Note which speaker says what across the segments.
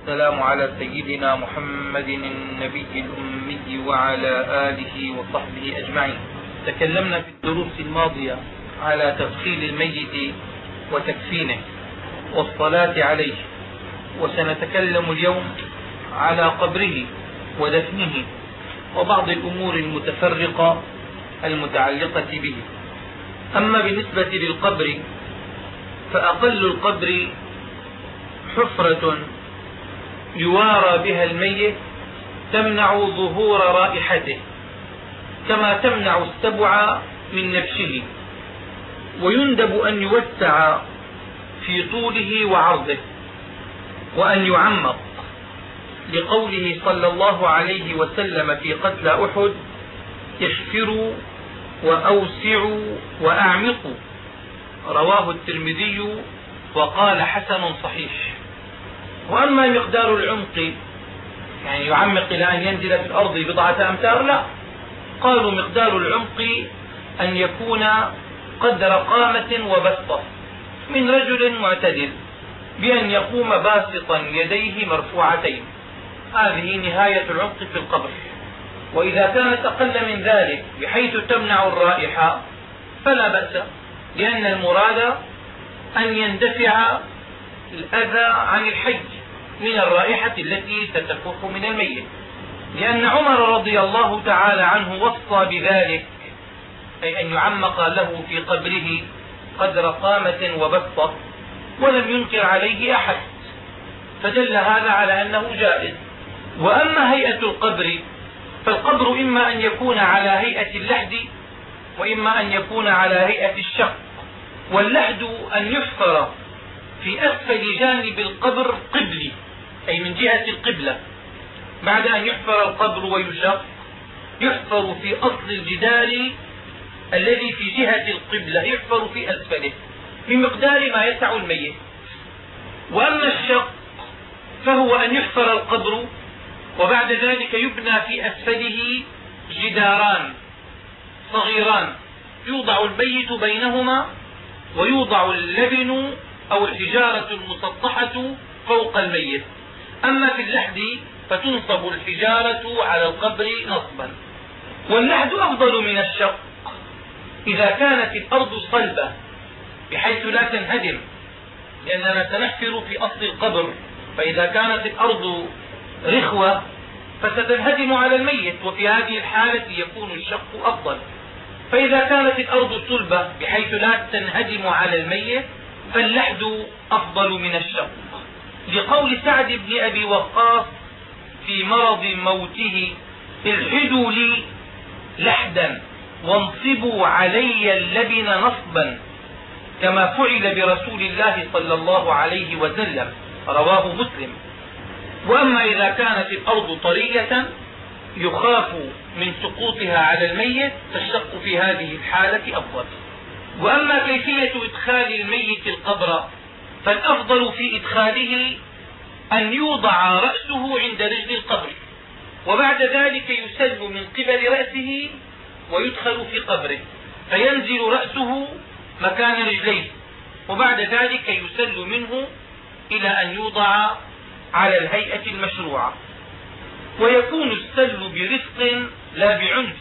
Speaker 1: السلام على سيدنا محمد النبي الأمي وعلى آله وصحبه أجمعين. تكلمنا في الدروس الماضية على تدخيل الميت وتكفينه والصلاة عليه وسنتكلم اليوم على قبره ودفنه وبعض الأمور المتفرقة المتعلقة به. أما بالنسبة للقبر فأقل القبر حفرة يوارى بها الميت تمنع ظهور رائحته كما تمنع السبع من نفشه ويندب أن يوسع في طوله وعرضه وأن يعمق لقوله صلى الله عليه وسلم في قتل أحد احفروا وأوسعوا وأعمقوا رواه الترمذي وقال حسن صحيح. وأما مقدار العمق يعني يعمق إلى أن ينزل في الأرض بضعة أمتار لا. قالوا مقدار العمق أن يكون قدر قامة وبسطة من رجل معتدل بأن يقوم باسطا يديه مرفوعتين. هذه نهاية العمق في القبر. وإذا كانت أقل من ذلك بحيث تمنع الرائحة فلا بأس لأن المراد أن يندفع الأذى عن الحي من الرائحة التي ستكف من الميت. لأن عمر رضي الله تعالى عنه وصى بذلك أي أن يعمق له في قبره قدر قامة وبسطة ولم ينكر عليه أحد. فدل هذا على أنه جائز. وأما هيئة القبر فالقبر إما أن يكون على هيئة اللحد وإما أن يكون على هيئة الشق. واللحد أن يحفر في أسفل جانب القبر قبلي أي من جهة القبلة. بعد أن يحفر القبر ويشق يحفر في أصل الجدار الذي في جهة القبلة يحفر في أسفله. بمقدار ما يسع الميت. وأما الشق فهو أن يحفر القبر وبعد ذلك يبنى في أسفله جداران صغيران. يوضع البيت بينهما ويوضع اللبن أو الحجارة المسطحة فوق الميت. أما في اللحد فتنصب الحجارة على القبر نصبا. واللحد أفضل من الشق إذا كانت الأرض صلبة بحيث لا تنهدم لأننا سنحفر في أصل القبر. فإذا كانت الأرض رخوة فستنهدم على الميت وفي هذه الحالة يكون الشق أفضل. فإذا كانت الأرض صلبة بحيث لا تنهدم على الميت فاللحد أفضل من الشق لقول سعد بن أبي وقاص في مرض موته الحدوا لي لحدا وانصبوا علي اللبن نصبا كما فعل برسول الله صلى الله عليه وسلم رواه مسلم. وأما إذا كانت الأرض طرية يخاف من سقوطها على الميت فالشق في هذه الحالة أفضل. وأما كيفية إدخال الميت القبر فالأفضل في إدخاله أن يوضع رأسه عند رجل القبر وبعد ذلك يسل من قبل رأسه ويدخل في قبره فينزل رأسه مكان رجليه وبعد ذلك يسل منه إلى أن يوضع على الهيئة المشروعة ويكون السل برفق لا بعنف.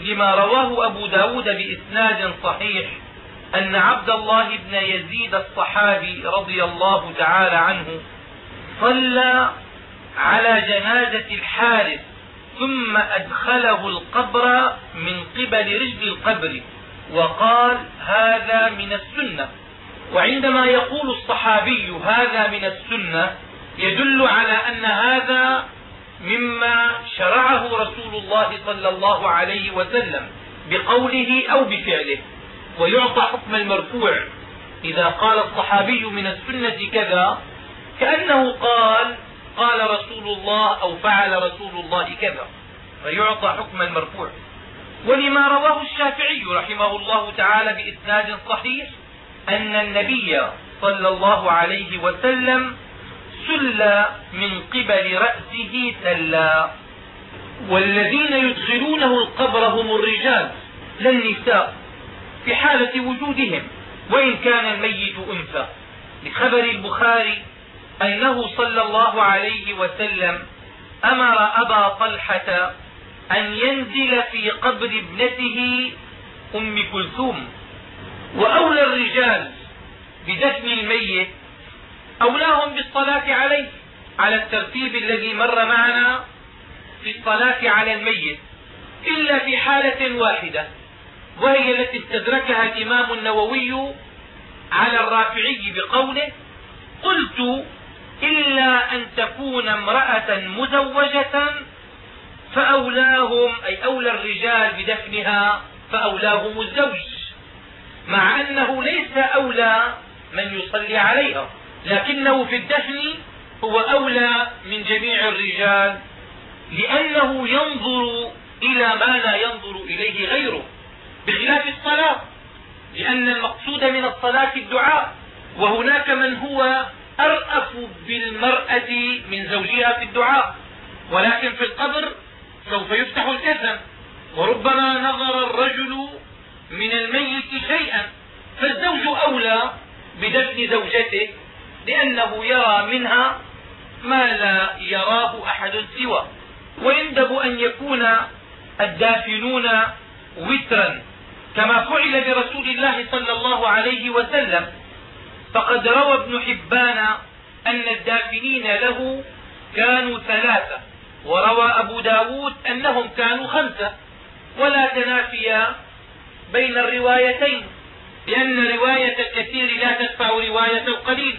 Speaker 1: لما رواه أبو ب داود بإسناد صحيح أن عبد الله بن يزيد الصحابي رضي الله تعالى عنه صلى على جنازة الحارث ثم أدخله القبر من قبل رجل القبر وقال هذا من السنة. وعندما يقول الصحابي هذا من السنة يدل على أن هذا مما شرعه رسول الله صلى الله عليه وسلم بقوله أو بفعله. ويعطى حكم المرفوع. إذا قال الصحابي من السنة كذا كأنه قال قال رسول الله أو فعل رسول الله كذا. فيعطى حكم المرفوع. ولما رواه الشافعي رحمه الله تعالى بإسناد صحيح أن النبي صلى الله عليه وسلم سل من قبل رأسه سلا والذين يدخلونه القبر هم الرجال لا النساء في حالة وجودهم وإن كان الميت أنثى. لخبر البخاري أنه صلى الله عليه وسلم أمر أبا طلحة أن ينزل في قبر ابنته أم كلثوم. وأولى الرجال بدفن الميت أولاهم بالصلاة عليه على الترتيب الذي مر معنا في الصلاة على الميت إلا في حالة واحدة وهي التي استدركها الإمام النووي على الرافعي بقوله قلت إلا أن تكون امرأة مزوجة فأولاهم أي أولى الرجال بدفنها فأولاهم الزوج مع أنه ليس أولى من يصلي عليها. لكنه في الدفن هو أولى من جميع الرجال لأنه ينظر إلى ما لا ينظر إليه غيره بخلاف الصلاة لأن المقصود من الصلاة الدعاء وهناك من هو أرأف بالمرأة من زوجها في الدعاء ولكن في القبر سوف يفتح الكفن وربما نظر الرجل من الميت شيئا فالزوج أولى بدفن زوجته لأنه يرى منها ما لا يراه أحد سوى. ويندب أن يكون الدافنون وترا. كما فعل برسول الله صلى الله عليه وسلم. فقد روى ابن حبان أن الدافنين له كانوا ثلاثة. وروى أبو ب داود أنهم كانوا خمسة. ولا تنافي بين الروايتين لأن رواية الكثير لا تدفع رواية القليل.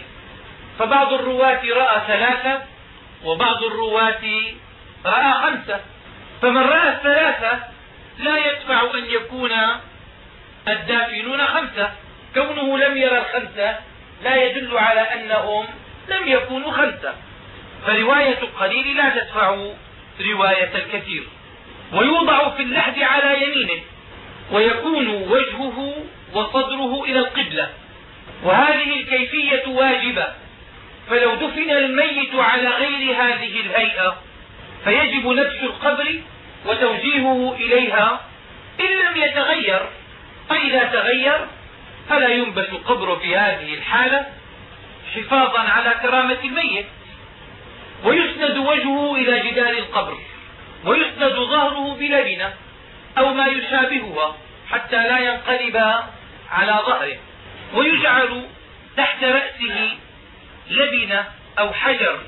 Speaker 1: فبعض الرواة رأى ثلاثة وبعض الرواة رأى خمسة. فمن رأى الثلاثة لا يدفع أن يكون الدافنون خمسة. كونه لم يرى الخمسة لا يدل على أنهم لم يكونوا خمسة. فرواية القليل لا تدفع رواية الكثير. ويوضع في اللحد على يمينه ويكون وجهه وصدره إلى القبلة. وهذه الكيفية واجبة. فلو دفن الميت على غير هذه الهيئة فيجب نبش القبر وتوجيهه إليها. إن لم يتغير فإذا تغير فلا ينبت القبر في هذه الحالة حفاظا على كرامة الميت. ويسند وجهه إلى جدار القبر ويسند ظهره بلبنة أو ما يشابهها حتى لا ينقلب على ظهره ويجعل تحت رأسه لبنة أو حجر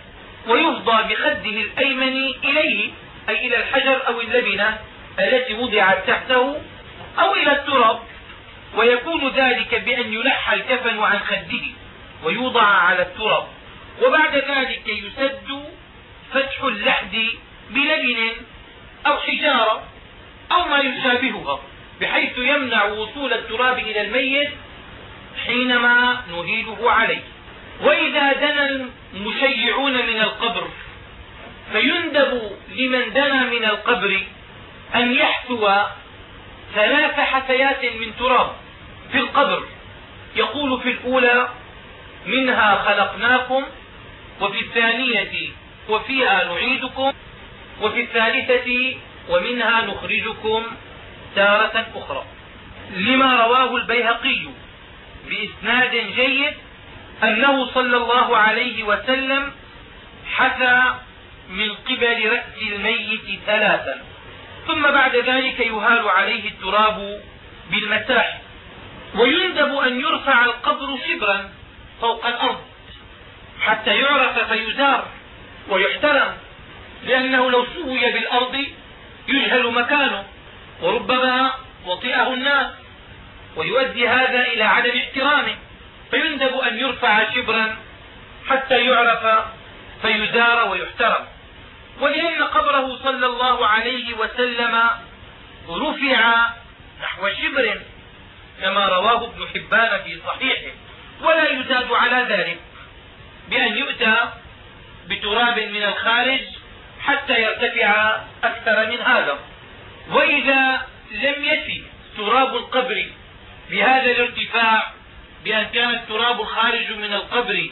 Speaker 1: ويفضى بخده الأيمن إليه أي إلى الحجر أو اللبنة التي وضعت تحته أو إلى التراب ويكون ذلك بأن يلحى الكفن عن خده ويوضع على التراب. وبعد ذلك يسد فتح اللحد بلبن أو حجارة أو ما يشابهها بحيث يمنع وصول التراب إلى الميت حينما نهيله عليه. وإذا دنا المشيعون من القبر فيندب لمن دنا من القبر أن يحثو ثلاث حثيات من تراب في القبر. يقول في الأولى منها خلقناكم وفي الثانية وفيها نعيدكم وفي الثالثة ومنها نخرجكم تارة أخرى. لما رواه البيهقي بإسناد جيد أنه صلى الله عليه وسلم حثى من قبل رأس الميت ثلاثا. ثم بعد ذلك يهال عليه التراب بالمساح. ويندب أن يرفع القبر شبرا فوق الأرض حتى يعرف فيزار ويحترم لأنه لو سوي بالأرض يجهل مكانه. وربما وطئه الناس ويؤدي هذا إلى عدم احترامه. فيندب أن يرفع شبرا حتى يعرف فيزار ويحترم. ولأن قبره صلى الله عليه وسلم رفع نحو شبر كما رواه ابن حبان في صحيحه ولا يزاد على ذلك بأن يؤتى بتراب من الخارج حتى يرتفع أكثر من هذا. وإذا لم يفي تراب القبر بهذا الارتفاع بأن كان التراب الخارج من القبر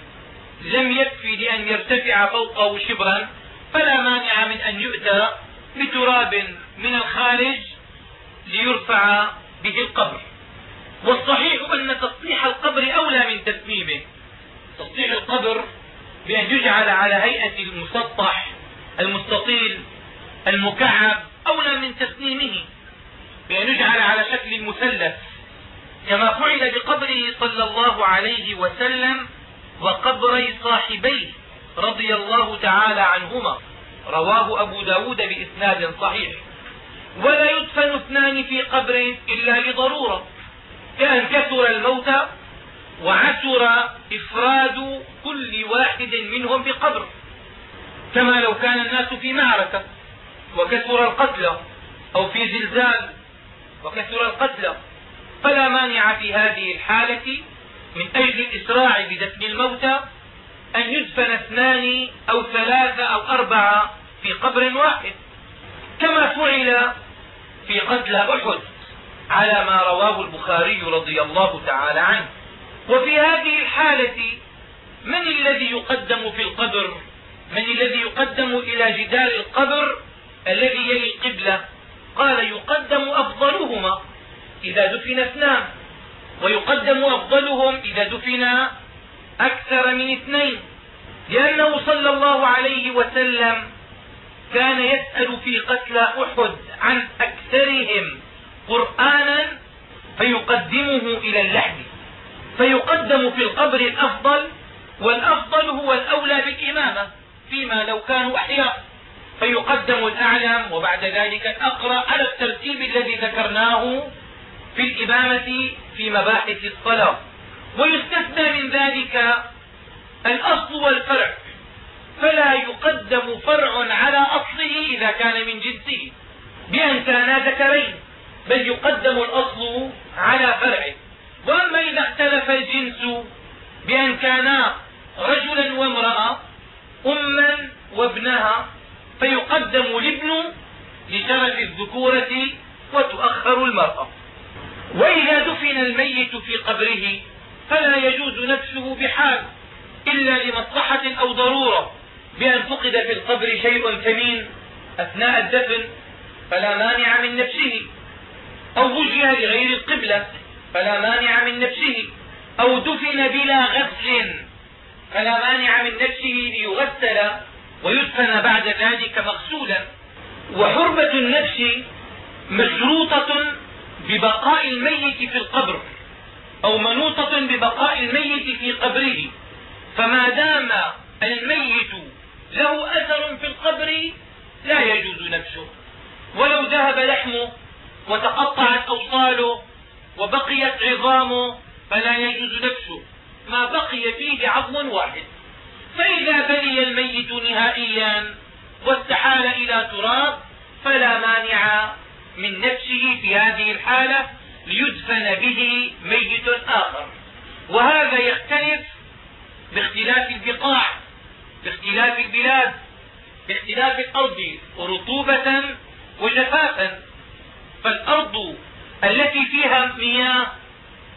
Speaker 1: لم يكفي لأن يرتفع فوقه شبرا فلا مانع من أن يؤتى بتراب من الخارج ليرفع به القبر. والصحيح أن تصليح القبر أولى من تتميمه تصليح القبر بأن يجعل على هيئة المسطح المستطيل المكعب أولى من تسنيمه بأن يجعل على شكل المثلث كما فعل بقبره صلى الله عليه وسلم وقبري صاحبيه رضي الله تعالى عنهما. رواه أبو ب داود بإسناد صحيح. ولا يدفن اثنان في قبر إلا لضرورة. كأن كثر الموتى وعسر إفراد كل واحد منهم بقبر. كما لو كان الناس في معركة وكثر القتلى أو في زلزال وكثر القتلى فلا مانع في هذه الحالة من أجل الإسراع بدفن الموتى أن يدفن اثنان أو ثلاثة أو أربعة في قبر واحد كما فعل في قتل أحد على ما رواه البخاري رضي الله تعالى عنه. وفي هذه الحالة من الذي يقدم في القبر؟ من الذي يقدم إلى جدار القبر الذي يلي القبلة؟ قال يقدم أفضلهما. إذا دفن اثنان ويقدم أفضلهم إذا دفن أكثر من اثنين لأنه صلى الله عليه وسلم كان يسأل في قتلى أحد عن أكثرهم قرآنا فيقدمه إلى اللحد فيقدم في القبر الأفضل والأفضل هو الأولى بالإمامة فيما لو كانوا أحياء فيقدم الأعلم وبعد ذلك الأقرأ على الترتيب الذي ذكرناه في الإمامة في مباحث الصلاة ويستثنى من ذلك الأصل والفرع. فلا يقدم فرع على أصله إذا كان من جنسه بأن كانا ذكرين بل يقدم الأصل على فرعه. وأما إذا اختلف الجنس بأن كانا رجلا وامرأة أما وابنها فيقدم الابن لشرف الذكورة وتؤخر المرأة. وإذا دفن الميت في قبره فلا يجوز نفسه بحال إلا لمصلحة أو ضرورة بأن فقد في القبر شيء ثمين أثناء الدفن فلا مانع من نفسه أو وجه لغير القبلة فلا مانع من نفسه أو دفن بلا غسل فلا مانع من نفسه ليغسل ويدفن بعد ذلك مغسولا. وحرمة النفس مشروطة ببقاء الميت في القبر أو منوطة ببقاء الميت في قبره. فما دام الميت له أثر في القبر لا يجوز نفسه. ولو ذهب لحمه وتقطعت أوصاله وبقيت عظامه فلا يجوز نفسه. ما بقي فيه عظم واحد. فإذا بلي الميت نهائيا واستحال إلى تراب فلا مانع من نفسه في هذه الحالة ليدفن به ميت آخر. وهذا يختلف باختلاف البقاع باختلاف البلاد باختلاف الأرض رطوبة وجفافا فالأرض التي فيها مياه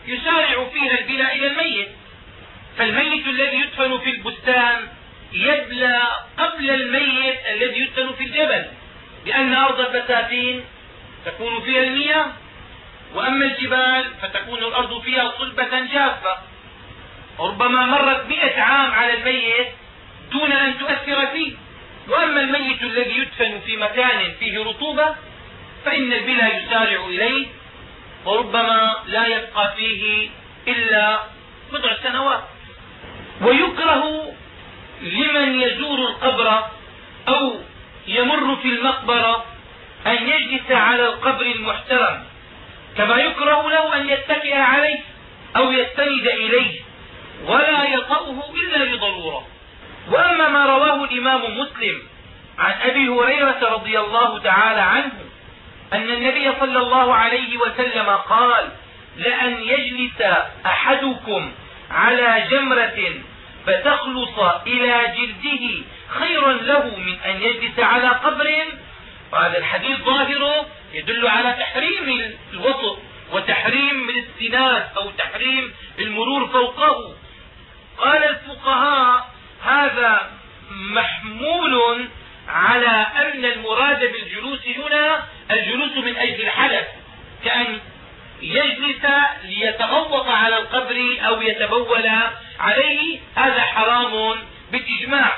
Speaker 1: يسارع فيها البلى إلى الميت. فالميت الذي يدفن في البستان يبلى قبل الميت الذي يدفن في الجبل لأن أرض البساتين تكون فيها المياه وأما الجبال فتكون الأرض فيها صلبة جافة. ربما مرت مئة عام على الميت دون أن تؤثر فيه. وأما الميت الذي يدفن في مكان فيه رطوبة فإن البلى يسارع إليه وربما لا يبقى فيه إلا بضع سنوات. ويكره لمن يزور القبر أو يمر في المقبرة أن يجلس على القبر المحترم كما يكره له أن يتكئ عليه أو يستند إليه ولا يطأه إلا لضرورة وأما ما رواه الإمام مسلم عن أبي هريرة رضي الله تعالى عنه أن النبي صلى الله عليه وسلم قال لأن يجلس أحدكم على جمرة فتخلص إلى جلده خير له من أن يجلس على قبر وهذا الحديث ظاهره يدل على تحريم الوسط وتحريم الاستناد أو تحريم المرور فوقه. قال الفقهاء هذا محمول على أن المراد بالجلوس هنا الجلوس من أجل الحدث كأن يجلس ليتغوط على القبر أو يتبول عليه هذا حرام بالإجماع.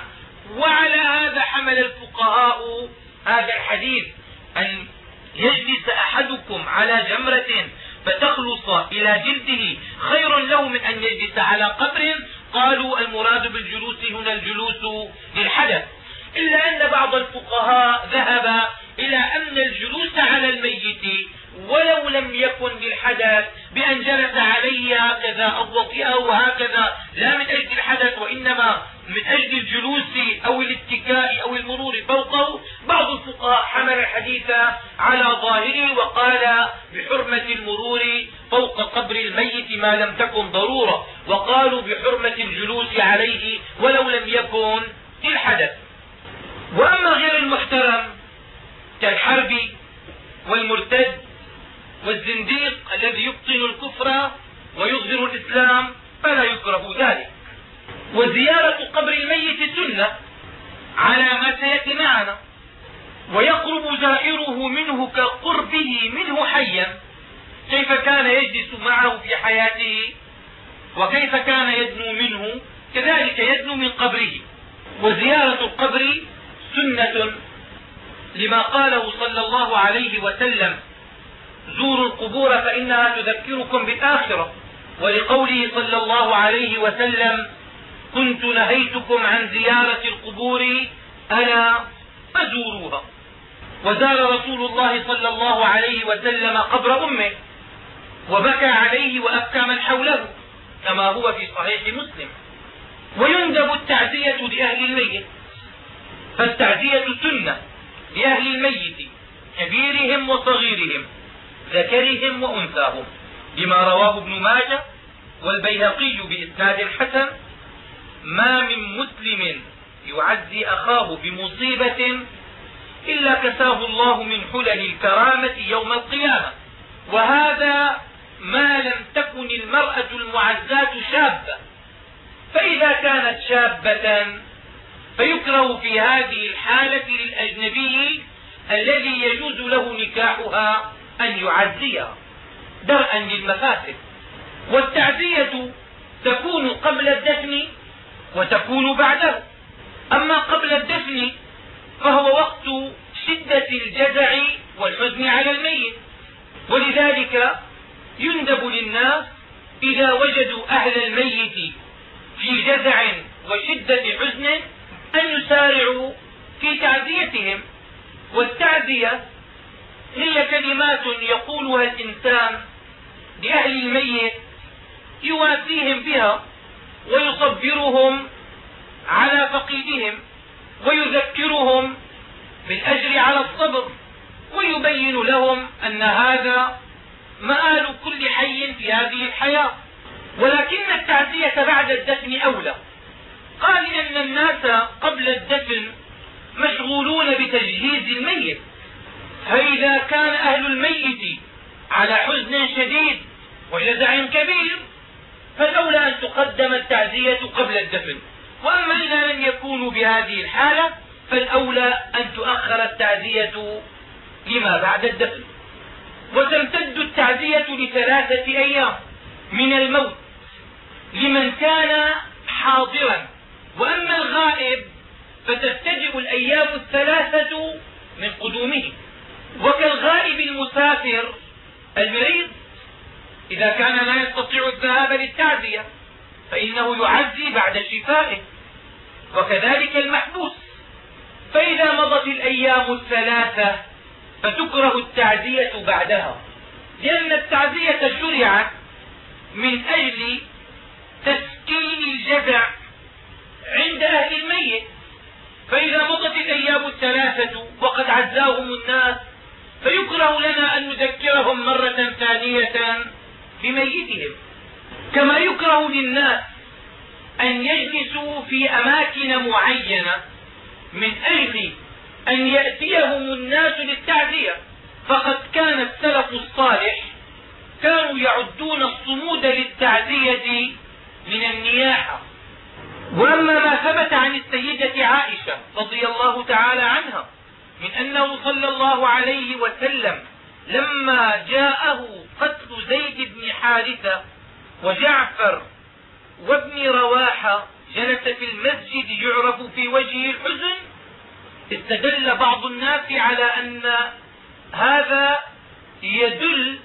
Speaker 1: وعلى هذا حمل الفقهاء هذا الحديث أن يجلس أحدكم على جمرة فتخلص إلى جلده خير له من أن يجلس على قبر. قالوا المراد بالجلوس هنا الجلوس للحدث. إلا أن بعض الفقهاء ذهب إلى أن الجلوس على الميت ولو لم يكن للحدث بأن جلس عليه هكذا أو وطئه وهكذا لا من أجل الحدث وإنما من أجل الجلوس أو الاتكاء أو المرور فوقه. بعض الفقهاء حمل الحديث على ظاهره وقال بحرمة المرور فوق قبر الميت ما لم تكن ضرورة وقالوا بحرمة الجلوس عليه ولو لم يكن للحدث. وأما غير المحترم كالحرب والمرتد والزنديق الذي يبطن الكفر ويظهر الإسلام فلا يكره ذلك. وزيارة قبر الميت سنة على ما سيأتي معنا ويقرب زائره منه كقربه منه حيا. كيف كان يجلس معه في حياته؟ وكيف كان يدنو منه؟ كذلك يدنو من قبره. وزيارة القبر سنة لما قاله صلى الله عليه وسلم زوروا القبور فإنها تذكركم بالآخرة. ولقوله صلى الله عليه وسلم كنت نهيتكم عن زيارة القبور ألا فزوروها. وزار رسول الله صلى الله عليه وسلم قبر أمه وبكى عليه وأبكى من حوله كما هو في صحيح مسلم. ويندب التعزية لأهل الميت. فالتعزية سنة لأهل الميت كبيرهم وصغيرهم. ذكرهم وأنثاهم لما رواه ابن ماجه والبيهقي بإسناد حسن ما من مسلم يعزي أخاه بمصيبة إلا كساه الله من حلل الكرامة يوم القيامة وهذا ما لم تكن المرأة المعزاة شابة فإذا كانت شابة فيكره في هذه الحالة للأجنبي الذي يجوز له نكاحها أن يعزيها. درءا للمفاسد. والتعزية تكون قبل الدفن وتكون بعده. أما قبل الدفن فهو وقت شدة الجزع والحزن على الميت. ولذلك يندب للناس إذا وجدوا أهل الميت في جزع وشدة حزن أن يسارعوا في تعزيتهم. والتعزية هي كلمات يقولها الإنسان لأهل الميت يواسيهم بها ويصبرهم على فقيدهم ويذكرهم بالأجر على الصبر ويبين لهم أن هذا مآل كل حي في هذه الحياة. ولكن التعزية بعد الدفن أولى. قال إن الناس قبل الدفن مشغولون بتجهيز الميت. فإذا كان أهل الميت على حزن شديد وجزع كبير فالأولى أن تقدم التعزية قبل الدفن. وأما إذا لم يكونوا بهذه الحالة فالأولى أن تؤخر التعزية لما بعد الدفن. وتمتد التعزية لثلاثة أيام من الموت لمن كان حاضرا. وأما الغائب فتبتدئ الأيام الثلاثة من قدومه. وكالغائب المسافر المريض إذا كان لا يستطيع الذهاب للتعزية فإنه يعزي بعد شفائه وكذلك المحبوس. فإذا مضت الأيام الثلاثة فتكره التعزية بعدها لأن التعزية شرعت من أجل تسكين الجزع عند أهل الميت. فإذا مضت الأيام الثلاثة وقد عزاهم الناس فيكره لنا أن نذكرهم مرة ثانية بميتهم. كما يكره للناس أن يجلسوا في أماكن معينة من أجل أن يأتيهم الناس للتعزية. فقد كان السلف الصالح كانوا يعدون الصمود للتعزية من النياحة. وأما ما ثبت عن السيدة عائشة رضي الله تعالى عنها من أنه صلى الله عليه وسلم لما جاءه قتل زيد بن حارثة وجعفر وابن رواحة جلس في المسجد يعرف في وجهه الحزن استدل بعض الناس على أن هذا يدل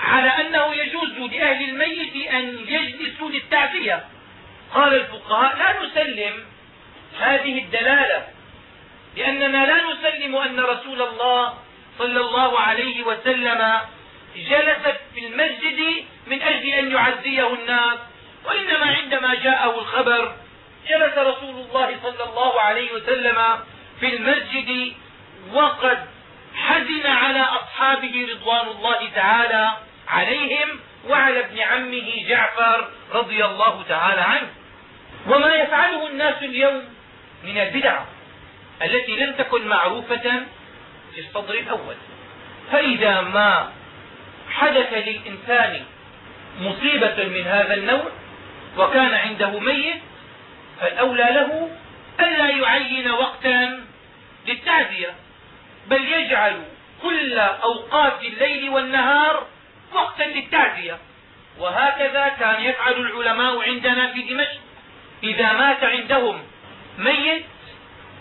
Speaker 1: على أنه يجوز لأهل الميت أن يجلسوا للتعزية. قال الفقهاء لا نسلم هذه الدلالة لأننا لا نسلم أن رسول الله صلى الله عليه وسلم جلس في المسجد من أجل أن يعزيه الناس وإنما عندما جاءه الخبر جلس رسول الله صلى الله عليه وسلم في المسجد وقد حزن على أصحابه رضوان الله تعالى عليهم وعلى ابن عمه جعفر رضي الله تعالى عنه. وما يفعله الناس اليوم من البدع. التي لم تكن معروفة في الصدر الأول. فإذا ما حدث للإنسان مصيبة من هذا النوع وكان عنده ميت فالأولى له ألا يعين وقتا للتعزية بل يجعل كل أوقات الليل والنهار وقتا للتعزية. وهكذا كان يفعل العلماء عندنا في دمشق. إذا مات عندهم ميت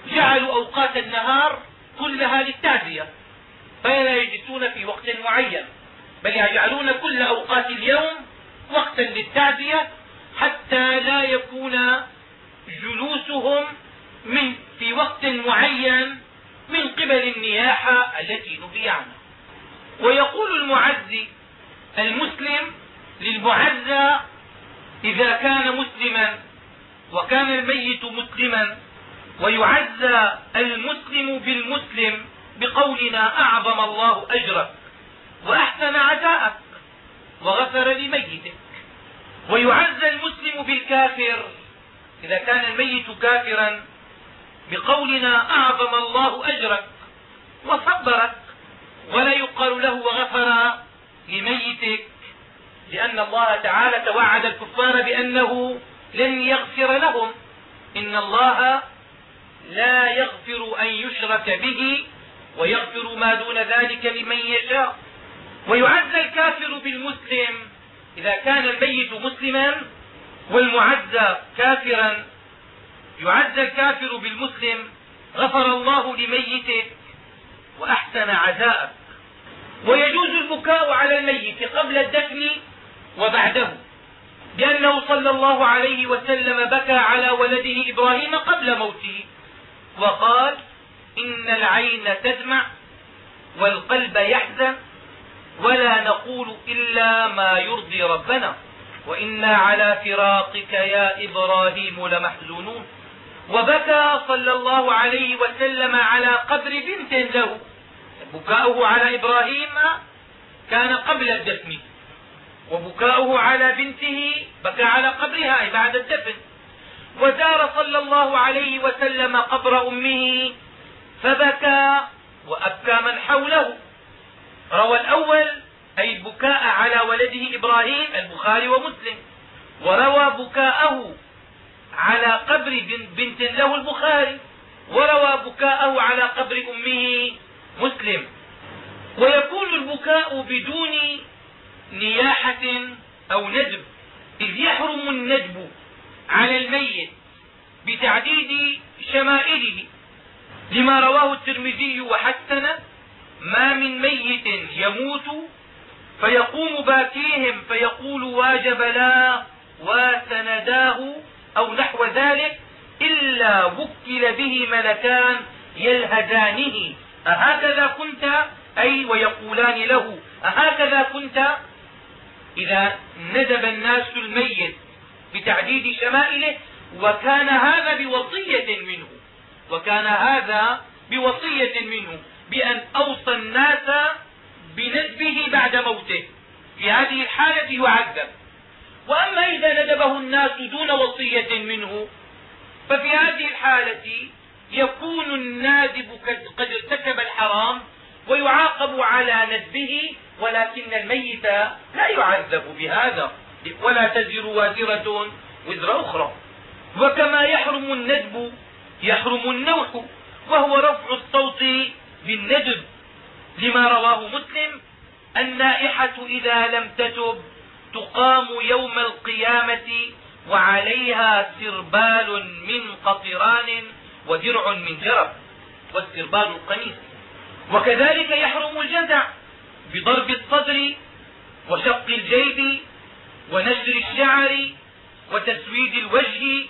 Speaker 1: جعلوا أوقات النهار كلها للتعزية فلا يجلسون في وقت معين بل يجعلون كل أوقات اليوم وقتا للتعزية حتى لا يكون جلوسهم من في وقت معين من قبل النياحة التي نبي عنها ويقول المعزي المسلم للمعزى إذا كان مسلما وكان الميت مسلما ويعزى المسلم بالمسلم بقولنا أعظم الله أجرك وأحسن عزاءك وغفر لميتك. ويعزى المسلم بالكافر إذا كان الميت كافرا بقولنا أعظم الله أجرك وصبرك. ولا يقال له وغفر لميتك لأن الله تعالى توعد الكفار بأنه لن يغفر لهم. إن الله لا يغفر أن يشرك به ويغفر ما دون ذلك لمن يشاء. ويعزى الكافر بالمسلم إذا كان الميت مسلما والمعزى كافرا. يعزى الكافر بالمسلم غفر الله لميتك وأحسن عزاءك. ويجوز البكاء على الميت قبل الدفن وبعده لأنه صلى الله عليه وسلم بكى على ولده إبراهيم قبل موته. وقال إن العين تدمع والقلب يحزن ولا نقول إلا ما يرضي ربنا وإنا على فراقك يا إبراهيم لمحزونون وبكى صلى الله عليه وسلم على قبر بنت له بكاؤه على إبراهيم كان قبل الدفن وبكاؤه على بنته بكى على قبرها أي بعد الدفن وزار صلى الله عليه وسلم قبر أمه فبكى وأبكى من حوله. روى الأول أي البكاء على ولده إبراهيم البخاري ومسلم وروى بكاءه على قبر بنت له البخاري وروى بكاءه على قبر أمه مسلم. ويكون البكاء بدون نياحة أو ندب إذ يحرم الندب على الميت بتعديد شمائله لما رواه الترمذي وحسن ما من ميت يموت فيقوم باكيهم فيقول واجب لا وسنداه أو نحو ذلك إلا وكل به ملكان يلهدانه. أهكذا كنت؟ أي ويقولان له أهكذا كنت؟ إذا ندب الناس الميت بتعديد شمائله وكان هذا بوصية منه. وكان هذا بوصية منه بأن أوصى الناس بندبه بعد موته. في هذه الحالة يعذب. وأما إذا ندبه الناس دون وصية منه ففي هذه الحالة يكون النادب قد ارتكب الحرام ويعاقب على ندبه ولكن الميت لا يعذب بهذا. ولا تزر وازرة وزر أخرى. وكما يحرم الندب يحرم النوح وهو رفع الصوت بالندب. لما رواه مسلم النائحة إذا لم تتب تقام يوم القيامة وعليها سربال من قطران ودرع من جرب والسربال القميص. وكذلك يحرم الجزع بضرب الصدر وشق الجيب ونشر الشعر وتسويد الوجه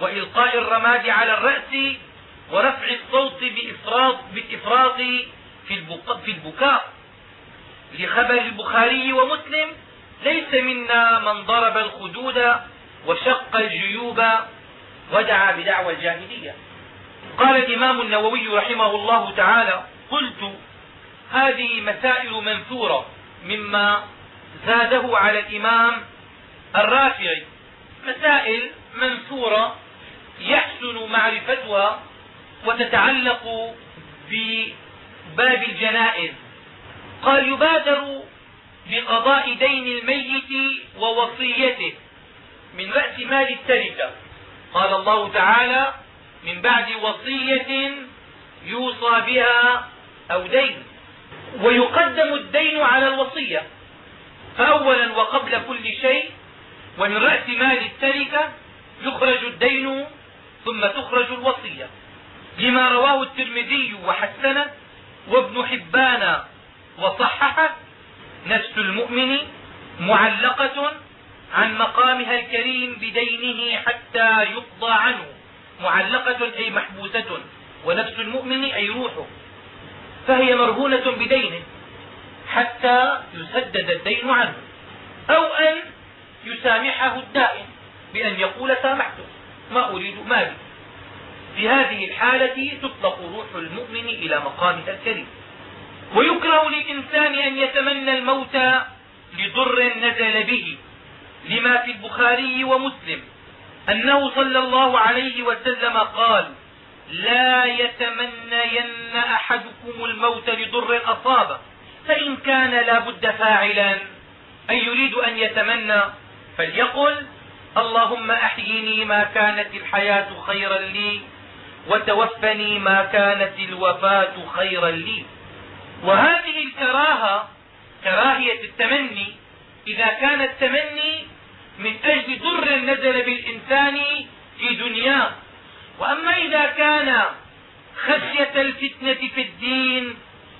Speaker 1: وإلقاء الرماد على الرأس ورفع الصوت بإفراط, بالإفراط في البكاء. لخبر البخاري ومسلم ليس منا من ضرب الخدود وشق الجيوب ودعا بدعوى الجاهلية. قال الإمام النووي رحمه الله تعالى قلت هذه مسائل منثورة مما زاده على الإمام الرافعي. مسائل منثورة يحسن معرفتها وتتعلق بباب الجنائز. قال يبادر بقضاء دين الميت ووصيته. من رأس مال التركة. قال الله تعالى من بعد وصية يوصى بها أو دين. ويقدم الدين على الوصية. فأولا وقبل كل شيء ومن رأس مال التركة يخرج الدين ثم تخرج الوصية. لما رواه الترمذي وحسنه وابن حبان وصححه نفس المؤمن معلقة عن مقامها الكريم بدينه حتى يقضى عنه. معلقة أي محبوسة ونفس المؤمن أي روحه. فهي مرهونة بدينه حتى يسدد الدين عنه. أو أن يسامحه الدائن بأن يقول سامحته ما أريد مالي. في هذه الحالة تطلق روح المؤمن إلى مقامها الكريم. ويكره للإنسان أن يتمنى الموت لضر نزل به لما في البخاري ومسلم. أنه صلى الله عليه وسلم قال لا يتمنين أحدكم الموت لضر أصابه فإن كان لا بد فاعلا أن يريد أن يتمنى فليقل اللهم أحيني ما كانت الحياة خيرا لي وتوفني ما كانت الوفاة خيرا لي. وهذه الكراهة كراهية التمني إذا كان التمني من أجل ضر نزل بالإنسان في دنياه. وأما إذا كان خشية الفتنة في الدين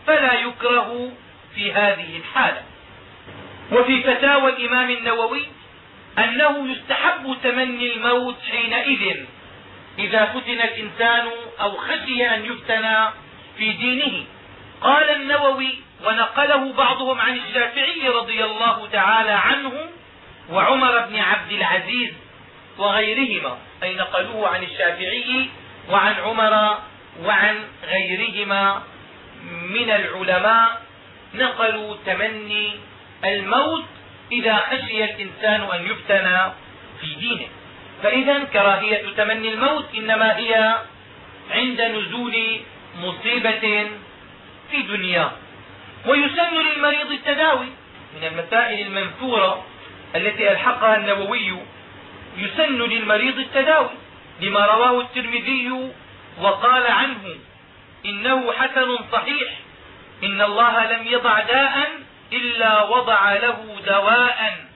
Speaker 1: فلا يكره في هذه الحالة. وفي فتاوى الإمام النووي أنه يستحب تمني الموت حينئذ إذا فتن الإنسان أو خشي أن يفتن في دينه. قال النووي ونقله بعضهم عن الشافعي رضي الله تعالى عنه وعمر بن عبد العزيز وغيرهما أي نقلوه عن الشافعي وعن عمر وعن غيرهما من العلماء نقلوا تمني الموت إذا خشي الإنسان أن يفتن في دينه. فإذا كراهية تمني الموت إنما هي عند نزول مصيبة في دنياه. ويسن للمريض التداوي من المسائل المنثورة التي ألحقها النووي. يسن للمريض التداوي لما رواه الترمذي وقال عنه إنه حسن صحيح. إن الله لم يضع داء إلا وضع له دواء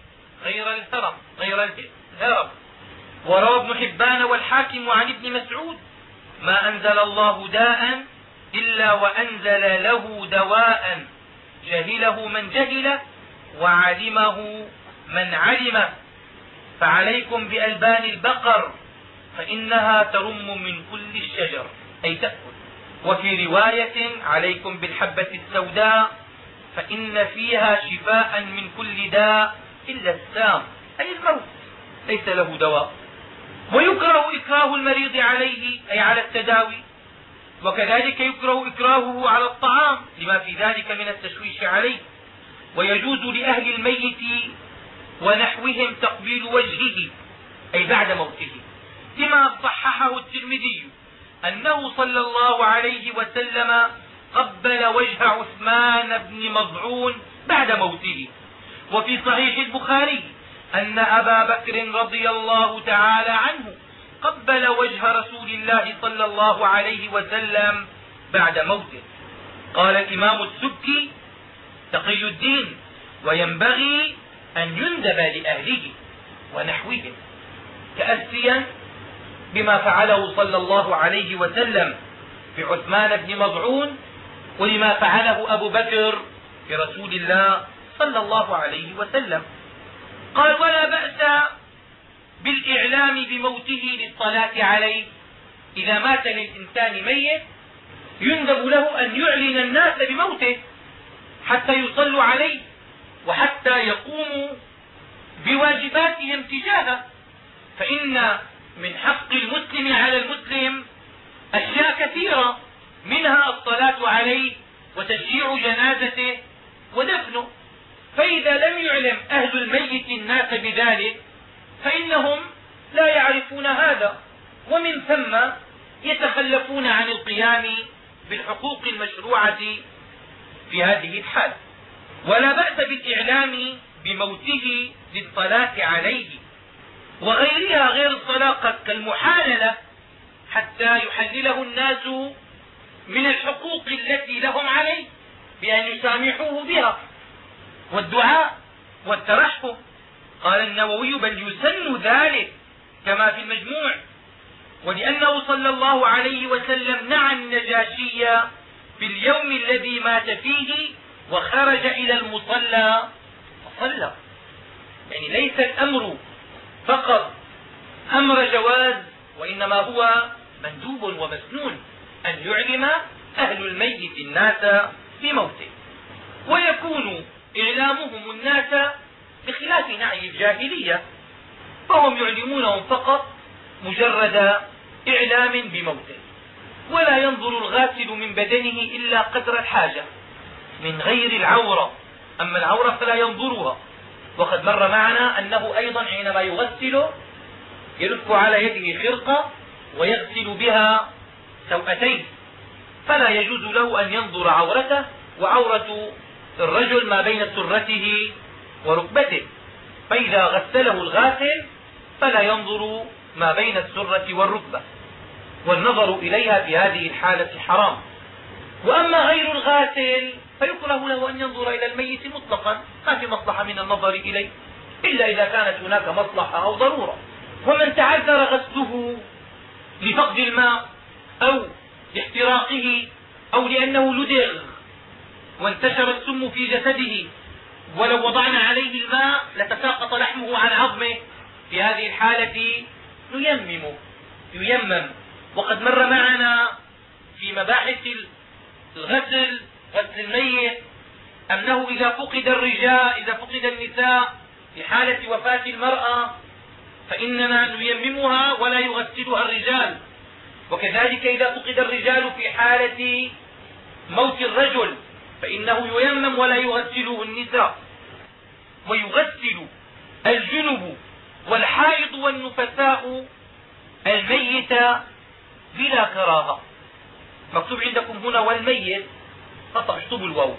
Speaker 1: غير الهرم غير الهرم وروى ابن حبان والحاكم عن ابن مسعود ما أنزل الله داء إلا وأنزل له دواء جهله من جهل وعلمه من علم. فعليكم بألبان البقر فإنها ترم من كل الشجر. أي تأكل. وفي رواية عليكم بالحبة السوداء فإن فيها شفاء من كل داء إلا السام أي الموت ليس له دواء. ويكره إكراه المريض عليه أي على التداوي. وكذلك يكره إكراهه على الطعام لما في ذلك من التشويش عليه. ويجوز لأهل الميت ونحوهم تقبيل وجهه أي بعد موته. لما صححه الترمذي أنه صلى الله عليه وسلم قبل وجه عثمان بن مضعون بعد موته. وفي صحيح البخاري أن أبا بكر رضي الله تعالى عنه قبل وجه رسول الله صلى الله عليه وسلم بعد موته. قال الإمام السبكي تقي الدين وينبغي أن يندب لأهله ونحوهم تأسيا بما فعله صلى الله عليه وسلم بعثمان بن مضعون ولما فعله أبو بكر برسول الله صلى الله عليه وسلم. قال ولا بأس بالإعلام بموته للصلاة عليه. إذا مات للإنسان ميت يندب له أن يعلن الناس بموته حتى يصلوا عليه وحتى يقوموا بواجباتهم تجاهه. فإن من حق المسلم على المسلم أشياء كثيرة منها الصلاة عليه وتشييع جنازته ودفنه. فإذا لم يعلم أهل الميت الناس بذلك فإنهم لا يعرفون هذا. ومن ثم يتخلفون عن القيام بالحقوق المشروعة في هذه الحال ولا بأس بالإعلام بموته للصلاة عليه وغيرها غير الصلاة كالمحاللة حتى يحلله الناس من الحقوق التي لهم عليه بأن يسامحوه بها والدعاء والترحم. قال النووي بل يسن ذلك كما في المجموع ولأنه صلى الله عليه وسلم نعى النجاشي في اليوم الذي مات فيه وخرج إلى المصلى فصلى. يعني ليس الأمر فقط أمر جواز وإنما هو مندوب ومسنون. أن يعلم أهل الميت الناس بموته. ويكون إعلامهم الناس بخلاف نعي الجاهلية. فهم يعلمونهم فقط مجرد إعلام بموته. ولا ينظر الغاسل من بدنه إلا قدر الحاجة. من غير العورة. أما العورة فلا ينظرها. وقد مر معنا أنه أيضا حينما يغسل يلف على يده خرقة ويغسل بها سوأتين فلا يجوز له أن ينظر عورته وعورة الرجل ما بين سرته وركبته. فإذا غسله الغاسل فلا ينظر ما بين السرة والركبة. والنظر إليها في هذه الحالة حرام. وأما غير الغاسل فيكره له أن ينظر إلى الميت مطلقا. ما في مصلحة من النظر إليه إلا إذا كانت هناك مصلحة أو ضرورة. ومن تعذر غسله لفقد الماء أو لاحتراقه أو لأنه لدغ وانتشر السم في جسده ولو وضعنا عليه الماء لتساقط لحمه عن عظمه. في هذه الحالة نيمم ييمم. وقد مر معنا في مباحث الغسل غسل الميت أنه إذا فقد الرجال إذا فقد النساء في حالة وفاة المرأة فإننا نيممها ولا يغسلها الرجال. وكذلك إذا فقد الرجال في حالة موت الرجل فإنه ييمم ولا يغسله النساء ويغسل الجنب والحائض والنفساء الميت بلا كراهة. مكتوب عندكم هنا والميت خطأ اكتبوا الواو.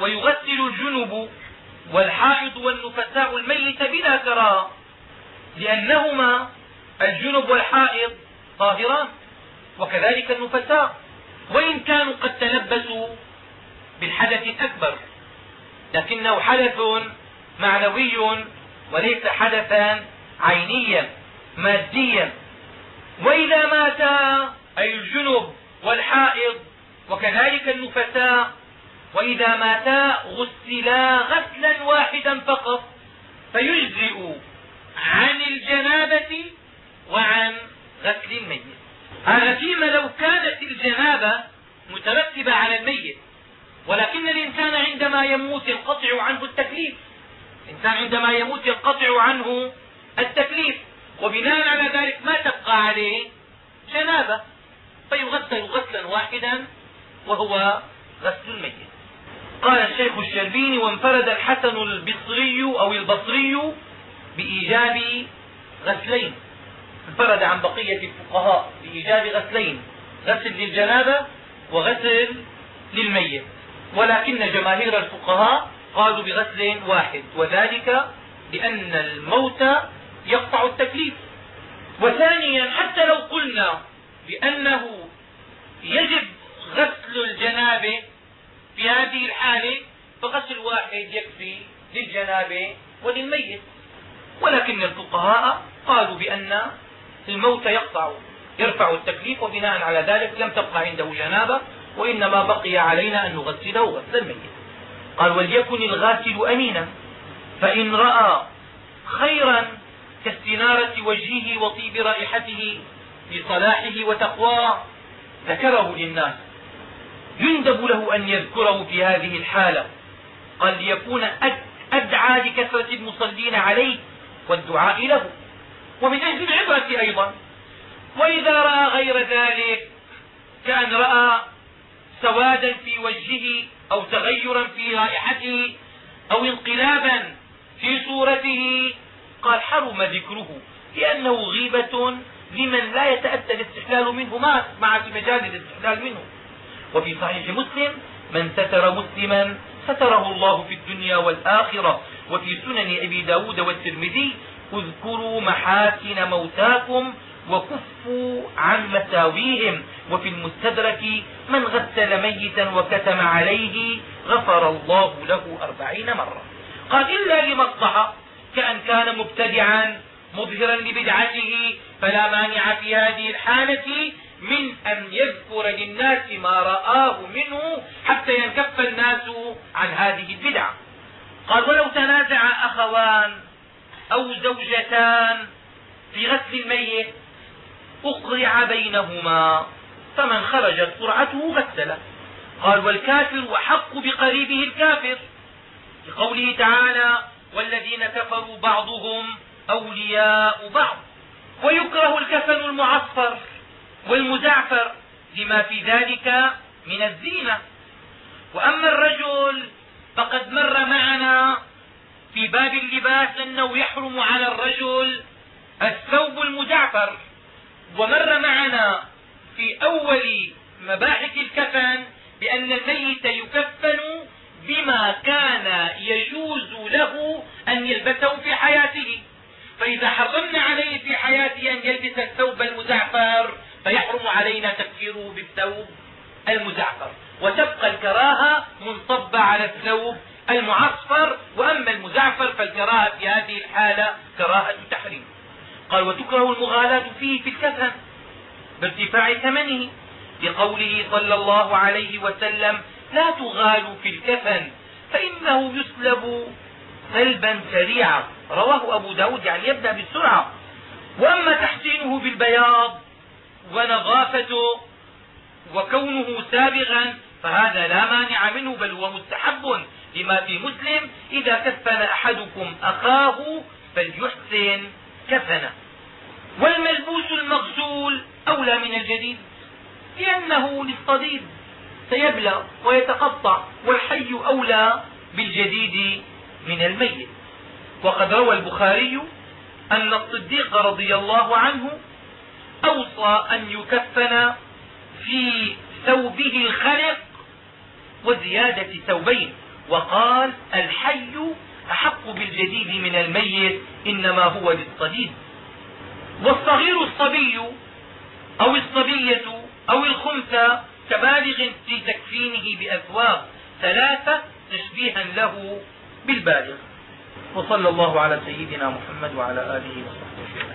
Speaker 1: ويغسل الجنب والحائض والنفساء الميت بلا كراهة. لأنهما الجنب والحائض طاهران. وكذلك النفساء وإن كانوا قد تلبسوا بالحدث الأكبر لكنه حدث معنوي وليس حدثا عينيا ماديا. وإذا مات أي الجنب والحائض وكذلك النفساء وإذا ماتا غسلا غسلا واحدا فقط فيجزئ عن الجنابة وعن غسل الميت. هذا فيما لو كانت الجنابة مترتبة على الميت ولكن الإنسان عندما يموت ينقطع عنه التكليف. الإنسان عندما يموت ينقطع عنه التكليف. وبناء على ذلك ما تبقى عليه؟ جنابة. فيغسل غسلا واحدا وهو غسل الميت. قال الشيخ الشربيني وانفرد الحسن البصري أو البصري بإيجاب غسلين. انفرد عن بقية الفقهاء بإيجاب غسلين غسل للجنابة وغسل للميت. ولكن جماهير الفقهاء قالوا بغسل واحد وذلك لأن الموت يقطع التكليف. وثانيا حتى لو قلنا بأنه يجب غسل الجنابة في هذه الحالة فغسل واحد يكفي للجنابة وللميت. ولكن الفقهاء قالوا بأن الموت يقطع يرفع التكليف وبناء على ذلك لم تبقى عنده جنابة وإنما بقي علينا أن نغسله غسل الميت قال وليكن الغاسل أمينا فإن رأى خيرا كاستنارة وجهه وطيب رائحته لصلاحه وتقواه ذكره للناس. يندب له أن يذكره في هذه الحالة. قال ليكون أدعى لكثرة المصلين عليه والدعاء له. ومن أجل العبرة أيضا. وإذا رأى غير ذلك كأن رأى سوادا في وجهه أو تغيرا في رائحته أو انقلابا في صورته قال حرم ذكره لأنه غيبة لمن لا يتأتى الاستحلال منه ما مع مجال الاستحلال منه. وفي صحيح مسلم من ستر مسلما ستره الله في الدنيا والآخرة. وفي سنن أبي ب داود والترمذي اذكروا محاسن موتاكم وكفوا عن مساويهم. وفي المستدرك من غسل ميتا وكتم عليه غفر الله له أربعين مرة. قال إلا لمصلحة كأن كان مبتدعا مظهرا لبدعته فلا مانع في هذه الحالة من أن يذكر للناس ما رآه منه حتى ينكف الناس عن هذه البدع قال ولو تنازع أخوان أو زوجتان في غسل الميت أقرع بينهما فمن خرجت قرعته غسله. قال والكافر أحق بقريبه الكافر. لقوله تعالى والذين كفروا بعضهم أولياء بعض. ويكره الكفن المعصفر والمزعفر لما في ذلك من الزينة. وأما الرجل فقد مر معنا في باب اللباس أنه يحرم على الرجل الثوب المزعفر ومر معنا في أول مباحث الكفن بأن الميت يكفن بما كان يجوز له أن يلبسه في حياته. فإذا حرمنا عليه في حياته أن يلبس الثوب المزعفر فيحرم علينا تكفيره بالثوب المزعفر وتبقى الكراهة منصبة على الثوب المعصفر وأما المزعفر فالكراهة في هذه الحالة كراهة تحريم. قال وتكره المغالاة فيه في الكفن بارتفاع ثمنه. لقوله صلى الله عليه وسلم لا تغالوا في الكفن فإنه يسلب سلبا سريعا. رواه أبو ب داود يعني يبدأ بالسرعة وأما تحسينه بالبياض ونظافته وكونه سابغا فهذا لا مانع منه بل هو مستحب. لما في مسلم إذا كفن أحدكم أخاه فليحسن كفنه. والملبوس المغسول أولى من الجديد لأنه للصديد سيبلى ويتقطع والحي أولى بالجديد من الميت. وقد روى البخاري أن الصديق رضي الله عنه أوصى أن يكفن في ثوبه الخلق وزيادة ثوبين. وقال الحي أحق بالجديد من الميت إنما هو للصديد والصغير الصبي أو الصبية أو الخنثى كبالغ في تكفينه بأثواب ثلاثة تشبيها له بالبالغ. وصلى الله على سيدنا محمد وعلى آله وصحبه